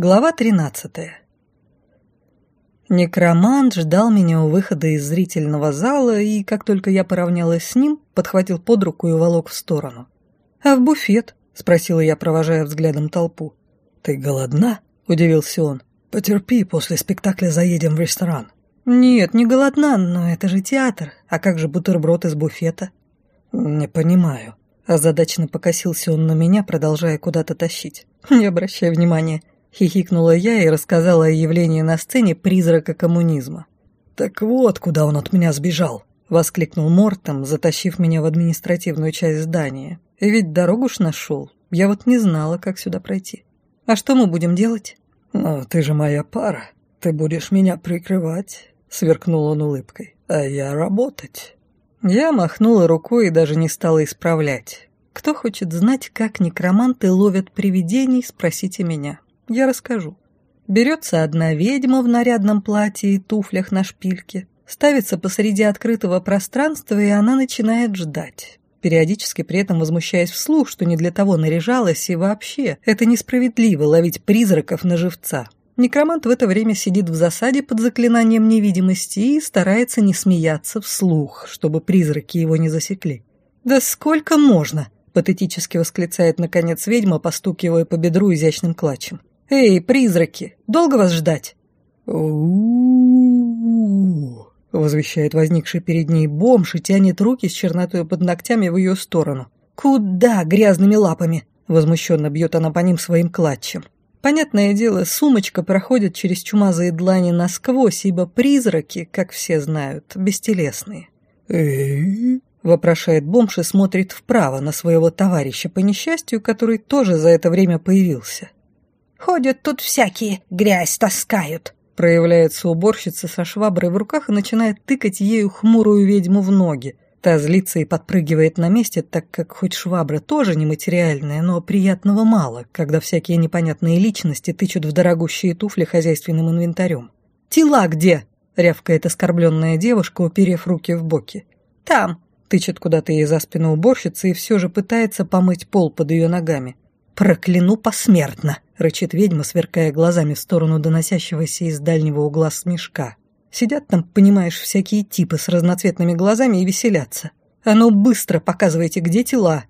Глава 13. Некромант ждал меня у выхода из зрительного зала, и как только я поравнялась с ним, подхватил под руку и волок в сторону. «А в буфет?» — спросила я, провожая взглядом толпу. «Ты голодна?» — удивился он. «Потерпи, после спектакля заедем в ресторан». «Нет, не голодна, но это же театр. А как же бутерброд из буфета?» «Не понимаю». Озадаченно покосился он на меня, продолжая куда-то тащить. «Не обращай внимания. Хихикнула я и рассказала о явлении на сцене призрака коммунизма. «Так вот, куда он от меня сбежал!» — воскликнул Мортом, затащив меня в административную часть здания. И ведь дорогу ж нашел. Я вот не знала, как сюда пройти. А что мы будем делать? «Ну, ты же моя пара. Ты будешь меня прикрывать», — сверкнул он улыбкой. «А я работать». Я махнула рукой и даже не стала исправлять. Кто хочет знать, как некроманты ловят привидений, спросите меня. Я расскажу. Берется одна ведьма в нарядном платье и туфлях на шпильке, ставится посреди открытого пространства, и она начинает ждать. Периодически при этом возмущаясь вслух, что не для того наряжалась, и вообще, это несправедливо ловить призраков на живца. Некромант в это время сидит в засаде под заклинанием невидимости и старается не смеяться вслух, чтобы призраки его не засекли. «Да сколько можно?» — патетически восклицает наконец ведьма, постукивая по бедру изящным клатчем. «Эй, призраки, долго вас ждать?» Возвещает возникший перед ней бомж и тянет руки с чернотой под ногтями в ее сторону. «Куда грязными лапами?» Возмущенно бьет она по ним своим клатчем. Понятное дело, сумочка проходит через чумазые длани насквозь, ибо призраки, как все знают, бестелесные. «Эй?» — вопрошает бомж и смотрит вправо на своего товарища по несчастью, который тоже за это время появился. Ходят тут всякие, грязь таскают. Проявляется уборщица со шваброй в руках и начинает тыкать ею хмурую ведьму в ноги. Та злится и подпрыгивает на месте, так как хоть швабра тоже нематериальная, но приятного мало, когда всякие непонятные личности тычут в дорогущие туфли хозяйственным инвентарем. «Тела где?» — рявкает оскорбленная девушка, уперев руки в боки. «Там», — тычет куда-то ей за спину уборщица и все же пытается помыть пол под ее ногами. «Прокляну посмертно!» — рычит ведьма, сверкая глазами в сторону доносящегося из дальнего угла смешка. Сидят там, понимаешь, всякие типы с разноцветными глазами и веселятся. А ну быстро показывайте, где тела.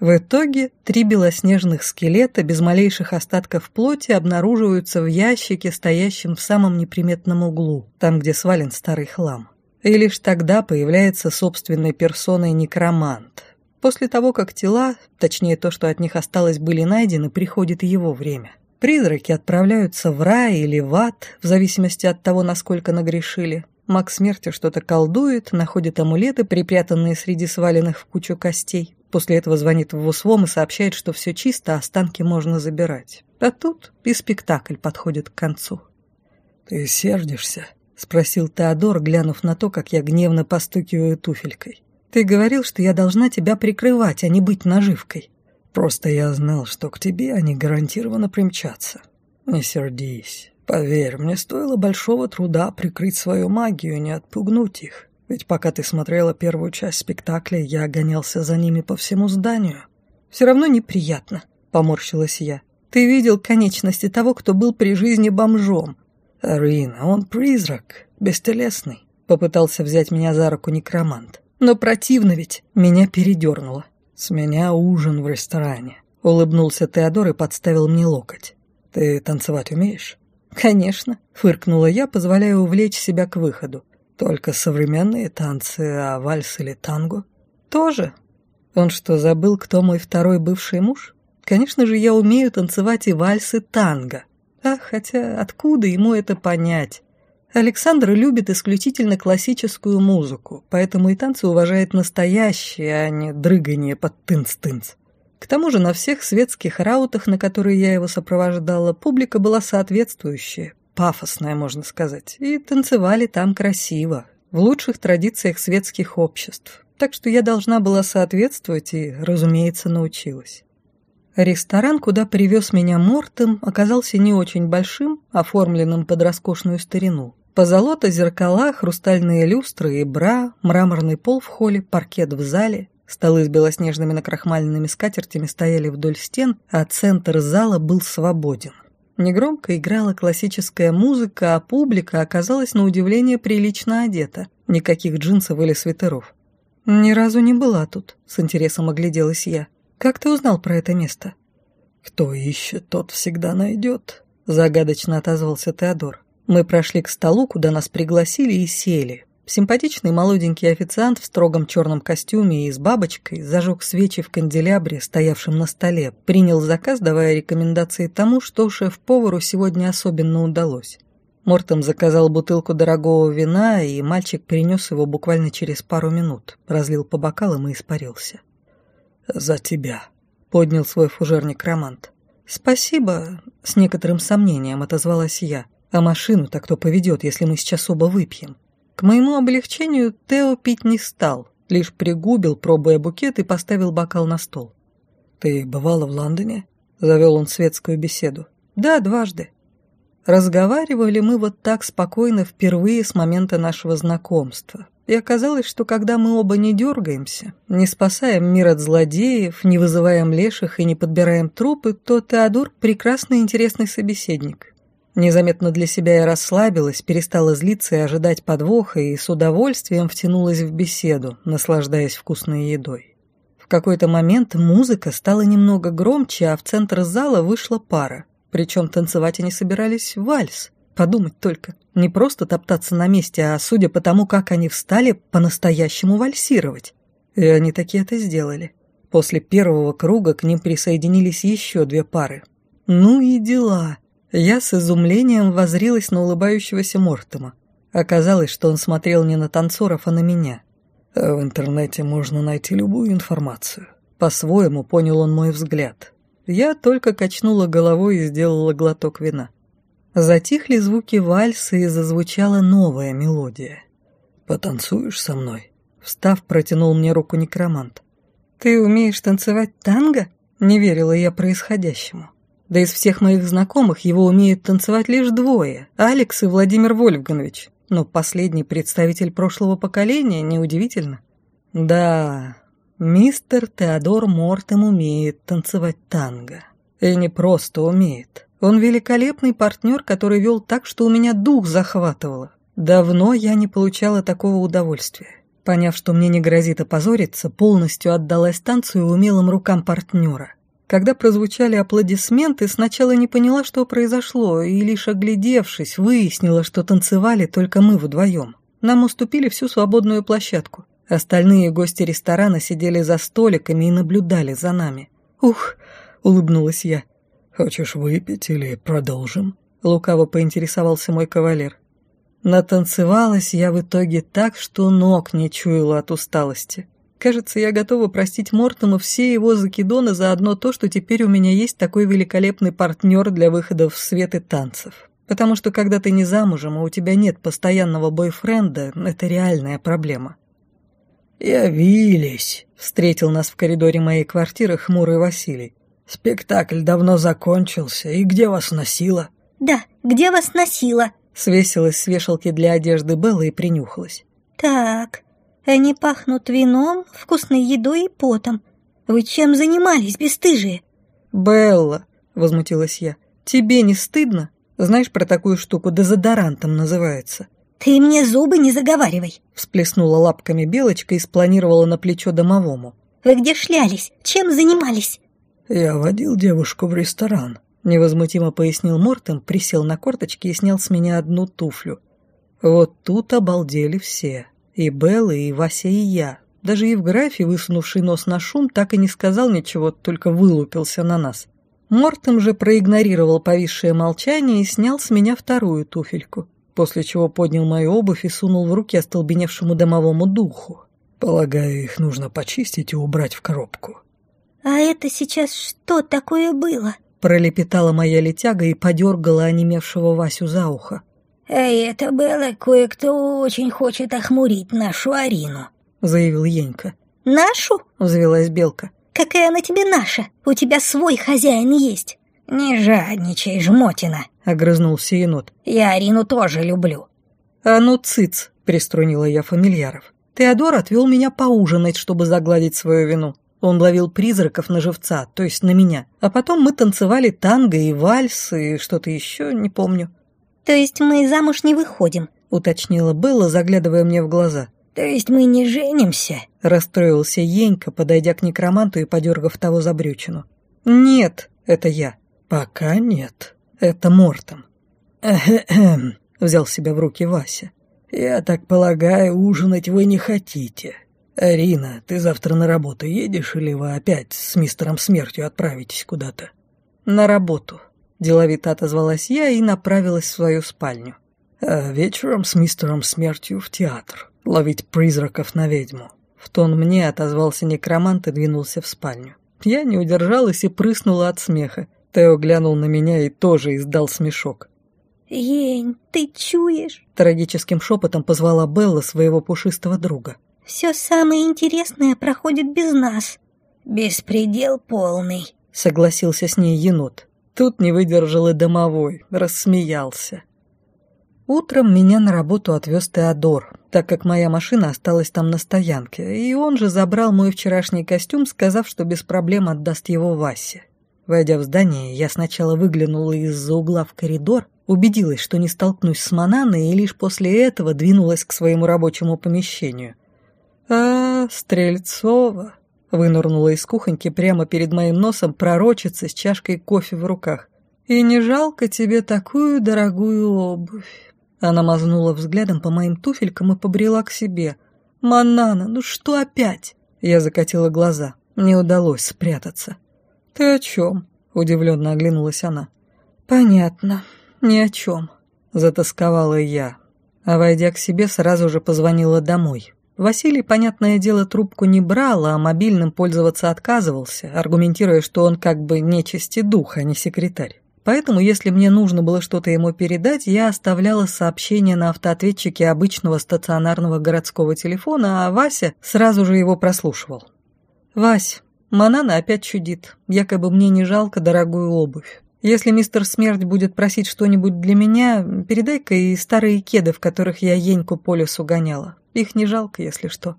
В итоге три белоснежных скелета без малейших остатков плоти обнаруживаются в ящике, стоящем в самом неприметном углу, там, где свален старый хлам. И лишь тогда появляется собственной персоной некромант, После того, как тела, точнее то, что от них осталось, были найдены, приходит его время. Призраки отправляются в рай или в ад, в зависимости от того, насколько нагрешили. Маг смерти что-то колдует, находит амулеты, припрятанные среди сваленных в кучу костей. После этого звонит в ВУСВОМ и сообщает, что все чисто, а останки можно забирать. А тут и спектакль подходит к концу. «Ты сердишься?» — спросил Теодор, глянув на то, как я гневно постукиваю туфелькой. Ты говорил, что я должна тебя прикрывать, а не быть наживкой. Просто я знал, что к тебе они гарантированно примчатся. Не сердись. Поверь, мне стоило большого труда прикрыть свою магию и не отпугнуть их. Ведь пока ты смотрела первую часть спектакля, я гонялся за ними по всему зданию. Все равно неприятно, поморщилась я. Ты видел конечности того, кто был при жизни бомжом. Арина, он призрак, бестелесный. Попытался взять меня за руку некромант. Но противно ведь, меня передернуло. С меня ужин в ресторане. Улыбнулся Теодор и подставил мне локоть. Ты танцевать умеешь? Конечно, фыркнула я, позволяя увлечь себя к выходу. Только современные танцы, а вальс или танго? Тоже. Он что, забыл, кто мой второй бывший муж? Конечно же, я умею танцевать и вальсы танго. А хотя откуда ему это понять? Александр любит исключительно классическую музыку, поэтому и танцы уважает настоящие, а не дрыгание под тынц-тынц. К тому же на всех светских раутах, на которые я его сопровождала, публика была соответствующая, пафосная, можно сказать, и танцевали там красиво, в лучших традициях светских обществ. Так что я должна была соответствовать и, разумеется, научилась. Ресторан, куда привез меня Мортем, оказался не очень большим, оформленным под роскошную старину. Позолота, зеркала, хрустальные люстры и бра, мраморный пол в холле, паркет в зале. Столы с белоснежными накрахмаленными скатертями стояли вдоль стен, а центр зала был свободен. Негромко играла классическая музыка, а публика оказалась на удивление прилично одета. Никаких джинсов или свитеров. «Ни разу не была тут», — с интересом огляделась я. «Как ты узнал про это место?» «Кто ищет, тот всегда найдет», — загадочно отозвался Теодор. Мы прошли к столу, куда нас пригласили, и сели. Симпатичный молоденький официант в строгом черном костюме и с бабочкой зажег свечи в канделябре, стоявшем на столе, принял заказ, давая рекомендации тому, что шеф-повару сегодня особенно удалось. Мортом заказал бутылку дорогого вина, и мальчик принес его буквально через пару минут, разлил по бокалам и испарился. «За тебя», — поднял свой фужерник Романт. «Спасибо», — с некоторым сомнением отозвалась я. «А машину-то кто поведет, если мы сейчас оба выпьем?» К моему облегчению Тео пить не стал, лишь пригубил, пробуя букет, и поставил бокал на стол. «Ты бывала в Лондоне?» — завел он светскую беседу. «Да, дважды». Разговаривали мы вот так спокойно впервые с момента нашего знакомства. И оказалось, что когда мы оба не дергаемся, не спасаем мир от злодеев, не вызываем леших и не подбираем трупы, то Теодор — прекрасный интересный собеседник. Незаметно для себя я расслабилась, перестала злиться и ожидать подвоха, и с удовольствием втянулась в беседу, наслаждаясь вкусной едой. В какой-то момент музыка стала немного громче, а в центр зала вышла пара. Причем танцевать они собирались вальс. Подумать только, не просто топтаться на месте, а судя по тому, как они встали, по-настоящему вальсировать. И они таки это сделали. После первого круга к ним присоединились еще две пары. Ну и дела. Я с изумлением возрилась на улыбающегося Мортома. Оказалось, что он смотрел не на танцоров, а на меня. В интернете можно найти любую информацию. По-своему понял он мой взгляд. Я только качнула головой и сделала глоток вина. Затихли звуки вальса и зазвучала новая мелодия. «Потанцуешь со мной?» Встав, протянул мне руку некромант. «Ты умеешь танцевать танго?» Не верила я происходящему. Да из всех моих знакомых его умеют танцевать лишь двое – Алекс и Владимир Вольфганович. Но последний представитель прошлого поколения, неудивительно. Да, мистер Теодор Мортем умеет танцевать танго. И не просто умеет. Он великолепный партнер, который вел так, что у меня дух захватывало. Давно я не получала такого удовольствия. Поняв, что мне не грозит опозориться, полностью отдалась танцу и умелым рукам партнера. Когда прозвучали аплодисменты, сначала не поняла, что произошло, и лишь оглядевшись, выяснила, что танцевали только мы вдвоем. Нам уступили всю свободную площадку. Остальные гости ресторана сидели за столиками и наблюдали за нами. «Ух!» — улыбнулась я. «Хочешь выпить или продолжим?» — лукаво поинтересовался мой кавалер. Натанцевалась я в итоге так, что ног не чуяла от усталости. Кажется, я готова простить Мортому все его закидоны за одно то, что теперь у меня есть такой великолепный партнер для выхода в свет и танцев. Потому что когда ты не замужем, а у тебя нет постоянного бойфренда, это реальная проблема. «Явились», — встретил нас в коридоре моей квартиры хмурый Василий. «Спектакль давно закончился, и где вас носило?» «Да, где вас носило?» Свесилась с вешалки для одежды Белла и принюхалась. «Так, они пахнут вином, вкусной едой и потом. Вы чем занимались, бесстыжие?» «Белла», — возмутилась я, — «тебе не стыдно? Знаешь про такую штуку, дезодорантом называется». «Ты мне зубы не заговаривай», — всплеснула лапками Белочка и спланировала на плечо домовому. «Вы где шлялись? Чем занимались?» «Я водил девушку в ресторан», — невозмутимо пояснил Мортем, присел на корточки и снял с меня одну туфлю. Вот тут обалдели все. И Белла, и Вася, и я. Даже Евграфий, высунувший нос на шум, так и не сказал ничего, только вылупился на нас. Мортем же проигнорировал повисшее молчание и снял с меня вторую туфельку, после чего поднял мою обувь и сунул в руки остолбеневшему домовому духу. «Полагаю, их нужно почистить и убрать в коробку». «А это сейчас что такое было?» пролепетала моя летяга и подергала онемевшего Васю за ухо. «Эй, это было кое-кто очень хочет охмурить нашу Арину», — заявил Енька. «Нашу?» — взвелась Белка. «Какая она тебе наша? У тебя свой хозяин есть». «Не жадничай, жмотина», — огрызнулся енот. «Я Арину тоже люблю». «А ну, цыц», — приструнила я фамильяров. Теодор отвел меня поужинать, чтобы загладить свою вину. Он ловил призраков на живца, то есть на меня. А потом мы танцевали танго и вальс, и что-то еще, не помню. «То есть мы замуж не выходим?» — уточнила Белла, заглядывая мне в глаза. «То есть мы не женимся?» — расстроился Енька, подойдя к некроманту и подергав того за брючину. «Нет, это я». «Пока нет. Это Мортом». Взял себя в руки Вася. «Я так полагаю, ужинать вы не хотите. Арина, ты завтра на работу едешь или вы опять с мистером Смертью отправитесь куда-то?» «На работу», — деловито отозвалась я и направилась в свою спальню. «А вечером с мистером Смертью в театр, ловить призраков на ведьму». В тон мне отозвался некромант и двинулся в спальню. Я не удержалась и прыснула от смеха. Тео глянул на меня и тоже издал смешок. «Ень, ты чуешь?» Трагическим шепотом позвала Белла своего пушистого друга. «Все самое интересное проходит без нас». «Беспредел полный», — согласился с ней енот. Тут не выдержал и домовой, рассмеялся. Утром меня на работу отвез Теодор, так как моя машина осталась там на стоянке, и он же забрал мой вчерашний костюм, сказав, что без проблем отдаст его Васе. Войдя в здание, я сначала выглянула из-за угла в коридор, убедилась, что не столкнусь с Мананой, и лишь после этого двинулась к своему рабочему помещению. «А, Стрельцова!» — вынырнула из кухоньки прямо перед моим носом пророчица с чашкой кофе в руках. «И не жалко тебе такую дорогую обувь?» Она мазнула взглядом по моим туфелькам и побрела к себе. «Манана, ну что опять?» Я закатила глаза. Не удалось спрятаться. «Ты о чем?» — удивленно оглянулась она. «Понятно. Ни о чем», — затасковала я. А войдя к себе, сразу же позвонила домой. Василий, понятное дело, трубку не брал, а мобильным пользоваться отказывался, аргументируя, что он как бы нечисти дух, а не секретарь. Поэтому, если мне нужно было что-то ему передать, я оставляла сообщение на автоответчике обычного стационарного городского телефона, а Вася сразу же его прослушивал. «Вась, Манана опять чудит. Якобы мне не жалко дорогую обувь. Если мистер Смерть будет просить что-нибудь для меня, передай-ка и старые кеды, в которых я Еньку по лесу гоняла. Их не жалко, если что».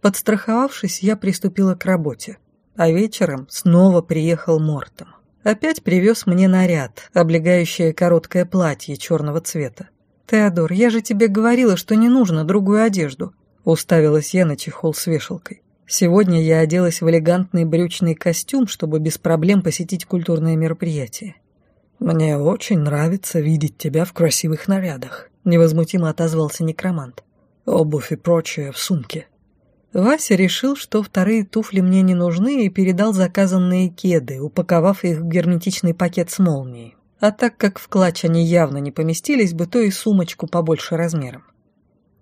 Подстраховавшись, я приступила к работе. А вечером снова приехал Мортом. Опять привез мне наряд, облегающее короткое платье черного цвета. «Теодор, я же тебе говорила, что не нужно другую одежду», — уставилась я на чехол с вешалкой. Сегодня я оделась в элегантный брючный костюм, чтобы без проблем посетить культурное мероприятие. «Мне очень нравится видеть тебя в красивых нарядах», — невозмутимо отозвался некромант. «Обувь и прочее в сумке». Вася решил, что вторые туфли мне не нужны и передал заказанные кеды, упаковав их в герметичный пакет с молнией. А так как в клатч они явно не поместились бы, то и сумочку побольше размером.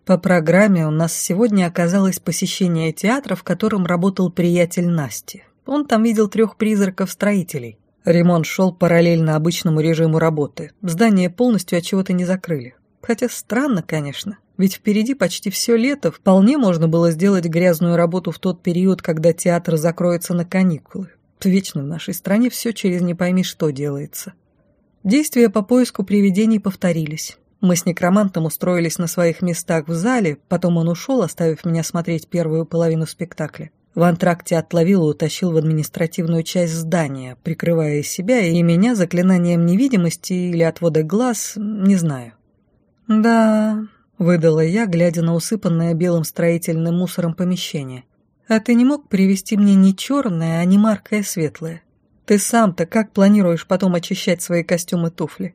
По программе у нас сегодня оказалось посещение театра, в котором работал приятель Насти. Он там видел трех призраков-строителей. Ремонт шел параллельно обычному режиму работы. Здание полностью от чего-то не закрыли. Хотя странно, конечно. Ведь впереди почти все лето, вполне можно было сделать грязную работу в тот период, когда театр закроется на каникулы. Вечно в нашей стране все через не пойми что делается. Действия по поиску привидений повторились. Мы с некромантом устроились на своих местах в зале, потом он ушел, оставив меня смотреть первую половину спектакля. В антракте отловил и утащил в административную часть здания, прикрывая себя и меня заклинанием невидимости или отвода глаз, не знаю. «Да», — выдала я, глядя на усыпанное белым строительным мусором помещение. «А ты не мог привезти мне не черное, а не маркое светлое? Ты сам-то как планируешь потом очищать свои костюмы туфли?»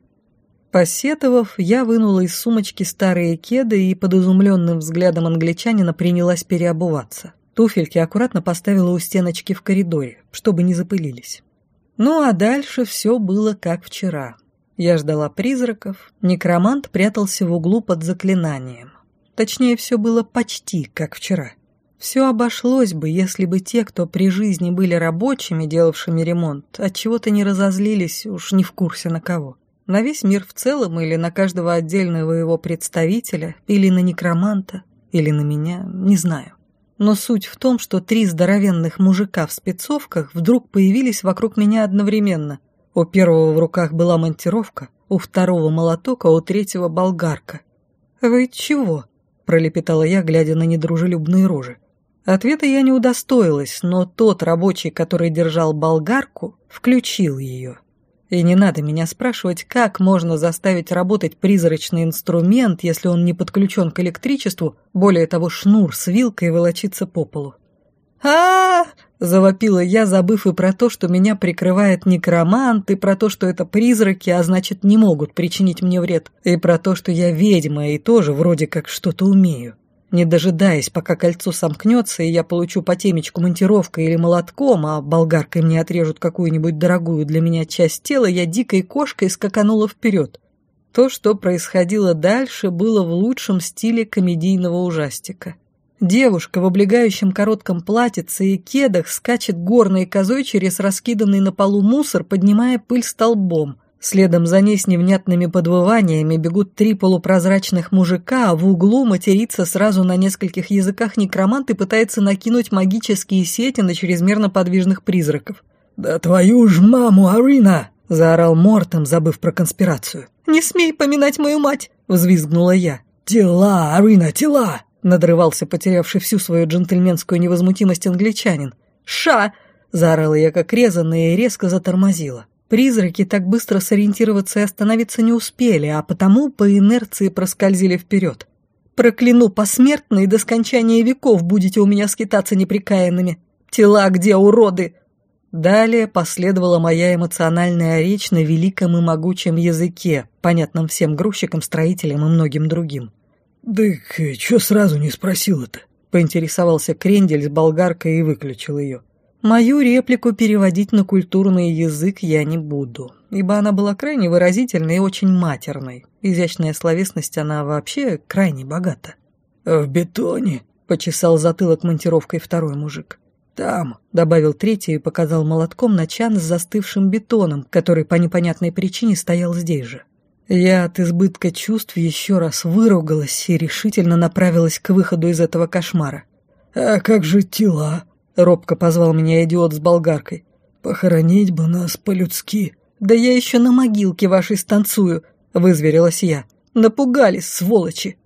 Посетовав, я вынула из сумочки старые кеды и под изумленным взглядом англичанина принялась переобуваться. Туфельки аккуратно поставила у стеночки в коридоре, чтобы не запылились. Ну а дальше все было как вчера. Я ждала призраков, некромант прятался в углу под заклинанием. Точнее, все было почти как вчера. Все обошлось бы, если бы те, кто при жизни были рабочими, делавшими ремонт, от чего то не разозлились, уж не в курсе на кого. На весь мир в целом или на каждого отдельного его представителя, или на некроманта, или на меня, не знаю. Но суть в том, что три здоровенных мужика в спецовках вдруг появились вокруг меня одновременно. У первого в руках была монтировка, у второго молоток, а у третьего болгарка. «Вы чего?» – пролепетала я, глядя на недружелюбные рожи. Ответа я не удостоилась, но тот рабочий, который держал болгарку, включил ее. И не надо меня спрашивать, как можно заставить работать призрачный инструмент, если он не подключен к электричеству, более того, шнур с вилкой волочится по полу. а, завопила я, забыв и про то, что меня прикрывает некромант, и про то, что это призраки, а значит, не могут причинить мне вред, и про то, что я ведьма и тоже вроде как что-то умею. Не дожидаясь, пока кольцо сомкнется, и я получу по темечку монтировкой или молотком, а болгаркой мне отрежут какую-нибудь дорогую для меня часть тела, я дикой кошкой скаканула вперед. То, что происходило дальше, было в лучшем стиле комедийного ужастика. Девушка в облегающем коротком платьице и кедах скачет горной козой через раскиданный на полу мусор, поднимая пыль столбом. Следом за ней с невнятными подвываниями бегут три полупрозрачных мужика, а в углу матерится сразу на нескольких языках некромант и пытается накинуть магические сети на чрезмерно подвижных призраков. «Да твою ж маму, Арина!» — заорал Мортом, забыв про конспирацию. «Не смей поминать мою мать!» — взвизгнула я. «Тела, Арина, тела!» — надрывался потерявший всю свою джентльменскую невозмутимость англичанин. «Ша!» — заорала я как резаная и резко затормозила. Призраки так быстро сориентироваться и остановиться не успели, а потому по инерции проскользили вперед. «Прокляну посмертно, и до скончания веков будете у меня скитаться неприкаянными! Тела где, уроды!» Далее последовала моя эмоциональная речь на великом и могучем языке, понятном всем грузчикам, строителям и многим другим. «Так чё сразу не спросил-то?» — поинтересовался Крендель с болгаркой и выключил ее. Мою реплику переводить на культурный язык я не буду, ибо она была крайне выразительной и очень матерной. Изящная словесность, она вообще крайне богата. «В бетоне», — почесал затылок монтировкой второй мужик. «Там», — добавил третий и показал молотком на чан с застывшим бетоном, который по непонятной причине стоял здесь же. Я от избытка чувств еще раз выругалась и решительно направилась к выходу из этого кошмара. «А как же тела?» Робко позвал меня идиот с болгаркой. «Похоронить бы нас по-людски». «Да я еще на могилке вашей станцую», — вызверилась я. «Напугались, сволочи!»